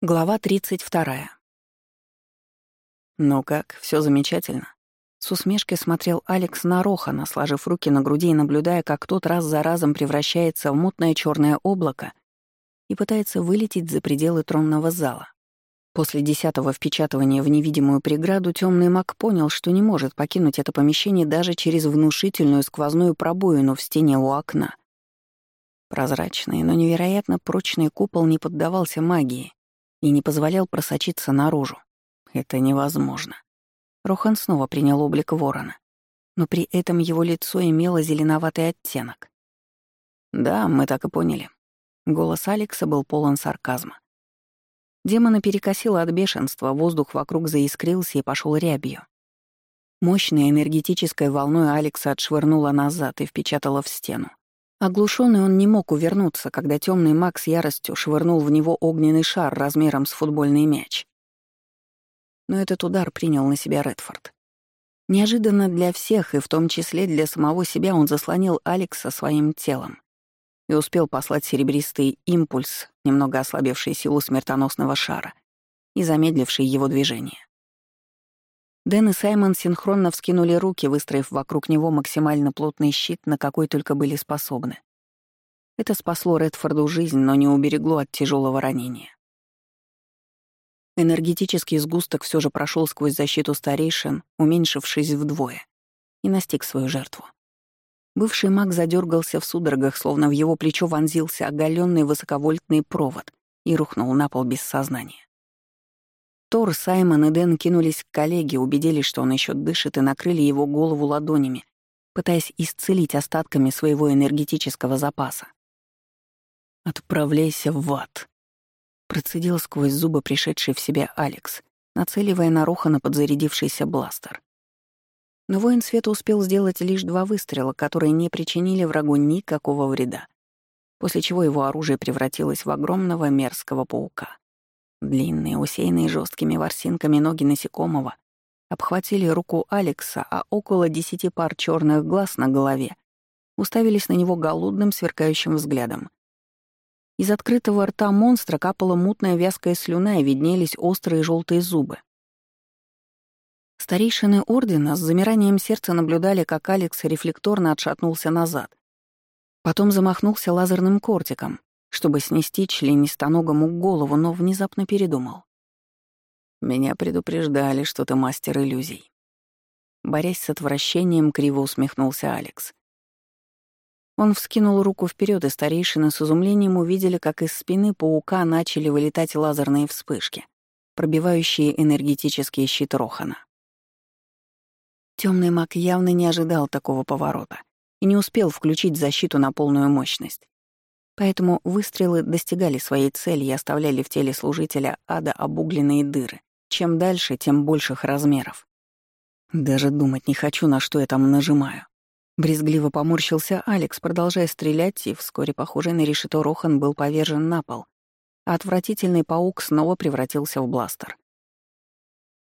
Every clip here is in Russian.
Глава 32. «Ну как, все замечательно?» С усмешкой смотрел Алекс на Рохана, сложив руки на груди и наблюдая, как тот раз за разом превращается в мутное черное облако и пытается вылететь за пределы тронного зала. После десятого впечатывания в невидимую преграду темный маг понял, что не может покинуть это помещение даже через внушительную сквозную пробоину в стене у окна. Прозрачный, но невероятно прочный купол не поддавался магии, и не позволял просочиться наружу. Это невозможно. Рохан снова принял облик ворона, но при этом его лицо имело зеленоватый оттенок. «Да, мы так и поняли». Голос Алекса был полон сарказма. Демона перекосило от бешенства, воздух вокруг заискрился и пошел рябью. Мощной энергетической волной Алекса отшвырнула назад и впечатала в стену. Оглушенный он не мог увернуться, когда темный маг с яростью швырнул в него огненный шар размером с футбольный мяч. Но этот удар принял на себя Редфорд. Неожиданно для всех, и в том числе для самого себя, он заслонил Алекса своим телом и успел послать серебристый импульс, немного ослабевший силу смертоносного шара и замедливший его движение. Дэн и Саймон синхронно вскинули руки, выстроив вокруг него максимально плотный щит, на какой только были способны. Это спасло Редфорду жизнь, но не уберегло от тяжелого ранения. Энергетический сгусток все же прошел сквозь защиту старейшин, уменьшившись вдвое, и настиг свою жертву. Бывший маг задергался в судорогах, словно в его плечо вонзился оголенный высоковольтный провод и рухнул на пол без сознания. Тор, Саймон и Дэн кинулись к коллеге, убедились, что он еще дышит, и накрыли его голову ладонями, пытаясь исцелить остатками своего энергетического запаса. «Отправляйся в ад», — процедил сквозь зубы пришедший в себя Алекс, нацеливая на Рохана подзарядившийся бластер. Но воин света успел сделать лишь два выстрела, которые не причинили врагу никакого вреда, после чего его оружие превратилось в огромного мерзкого паука. Длинные, усеянные жесткими ворсинками ноги насекомого обхватили руку Алекса, а около десяти пар черных глаз на голове уставились на него голодным, сверкающим взглядом. Из открытого рта монстра капала мутная вязкая слюна и виднелись острые желтые зубы. Старейшины Ордена с замиранием сердца наблюдали, как Алекс рефлекторно отшатнулся назад. Потом замахнулся лазерным кортиком, чтобы снести членистоногому голову, но внезапно передумал. «Меня предупреждали, что ты мастер иллюзий». Борясь с отвращением, криво усмехнулся Алекс. Он вскинул руку вперед, и старейшины с изумлением увидели, как из спины паука начали вылетать лазерные вспышки, пробивающие энергетический щит Рохана. Темный маг явно не ожидал такого поворота и не успел включить защиту на полную мощность. Поэтому выстрелы достигали своей цели и оставляли в теле служителя ада обугленные дыры. Чем дальше, тем больших размеров. Даже думать не хочу, на что я там нажимаю. Брезгливо поморщился Алекс, продолжая стрелять, и вскоре, похожий на решето Рохан, был повержен на пол, а отвратительный паук снова превратился в бластер.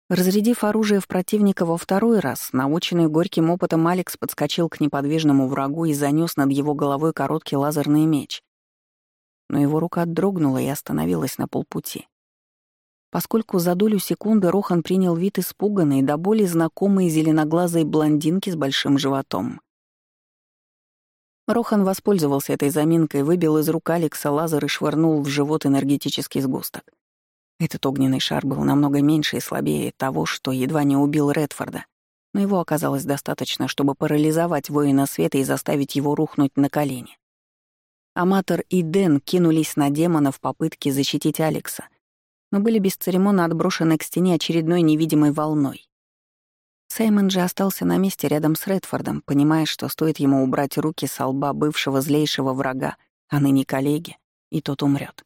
Разрядив оружие в противника во второй раз, наученный горьким опытом Алекс подскочил к неподвижному врагу и занёс над его головой короткий лазерный меч но его рука дрогнула и остановилась на полпути. Поскольку за долю секунды Рохан принял вид испуганной, до боли знакомой зеленоглазой блондинки с большим животом. Рохан воспользовался этой заминкой, выбил из рук Алекса лазер и швырнул в живот энергетический сгусток. Этот огненный шар был намного меньше и слабее того, что едва не убил Редфорда, но его оказалось достаточно, чтобы парализовать воина света и заставить его рухнуть на колени. Аматор и Дэн кинулись на демона в попытке защитить Алекса, но были бесцеремонно отброшены к стене очередной невидимой волной. Саймон же остался на месте рядом с Редфордом, понимая, что стоит ему убрать руки со лба бывшего злейшего врага, а ныне коллеги, и тот умрет.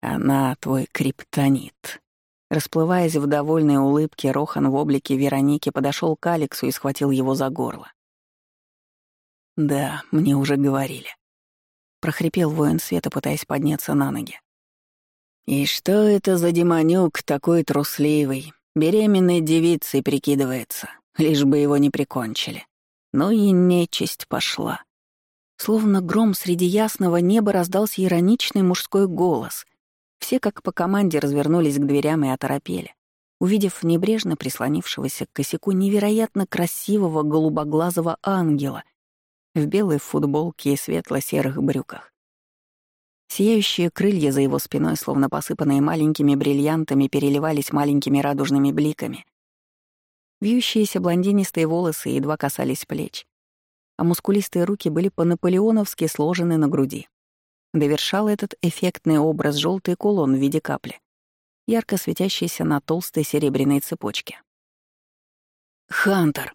«Она твой криптонит». Расплываясь в довольной улыбке, Рохан в облике Вероники подошел к Алексу и схватил его за горло. «Да, мне уже говорили прохрипел воин света, пытаясь подняться на ноги. «И что это за демонюк такой трусливый, беременной девицей прикидывается, лишь бы его не прикончили? Ну и нечисть пошла». Словно гром среди ясного неба раздался ироничный мужской голос. Все как по команде развернулись к дверям и оторопели, увидев небрежно прислонившегося к косяку невероятно красивого голубоглазого ангела в белой футболке и светло-серых брюках. Сияющие крылья за его спиной, словно посыпанные маленькими бриллиантами, переливались маленькими радужными бликами. Вьющиеся блондинистые волосы едва касались плеч, а мускулистые руки были по-наполеоновски сложены на груди. Довершал этот эффектный образ желтый кулон в виде капли, ярко светящийся на толстой серебряной цепочке. «Хантер!»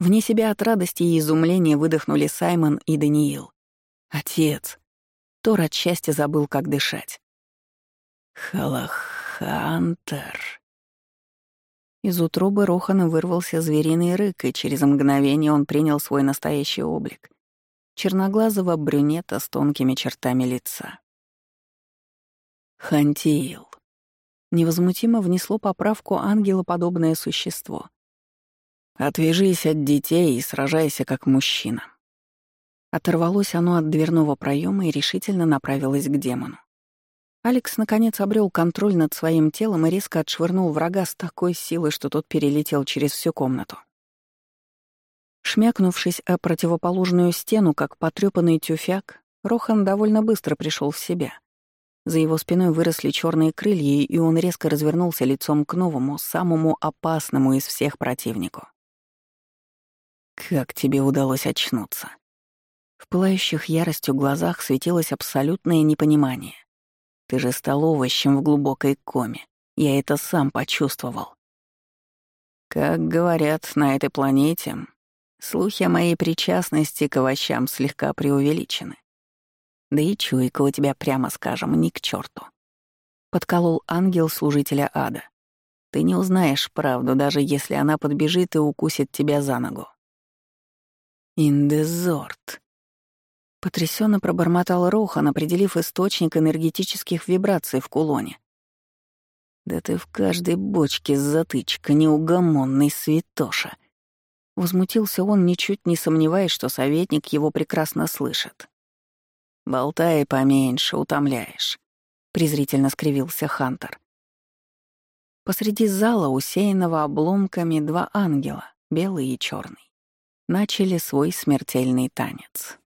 Вне себя от радости и изумления выдохнули Саймон и Даниил. «Отец!» Тор от счастья забыл, как дышать. «Халахантер!» Из утробы Рохана вырвался звериный рык, и через мгновение он принял свой настоящий облик черноглазого брюнета с тонкими чертами лица. Хантиил. Невозмутимо внесло поправку ангелоподобное существо. «Отвяжись от детей и сражайся как мужчина». Оторвалось оно от дверного проема и решительно направилось к демону. Алекс наконец обрел контроль над своим телом и резко отшвырнул врага с такой силой, что тот перелетел через всю комнату. Шмякнувшись о противоположную стену, как потрёпанный тюфяк, Рохан довольно быстро пришел в себя. За его спиной выросли черные крылья, и он резко развернулся лицом к новому, самому опасному из всех противнику. «Как тебе удалось очнуться?» В пылающих яростью глазах светилось абсолютное непонимание. «Ты же стал овощем в глубокой коме. Я это сам почувствовал». «Как говорят, на этой планете Слухи о моей причастности к овощам слегка преувеличены. Да и чуйка у тебя, прямо скажем, ни к черту. Подколол ангел служителя ада. Ты не узнаешь правду, даже если она подбежит и укусит тебя за ногу. Индезорт. Потрясенно пробормотал Рохан, определив источник энергетических вибраций в кулоне. Да ты в каждой бочке затычка, неугомонный святоша. Возмутился он, ничуть не сомневаясь, что советник его прекрасно слышит. «Болтай поменьше, утомляешь», — презрительно скривился Хантер. Посреди зала, усеянного обломками, два ангела, белый и черный, начали свой смертельный танец.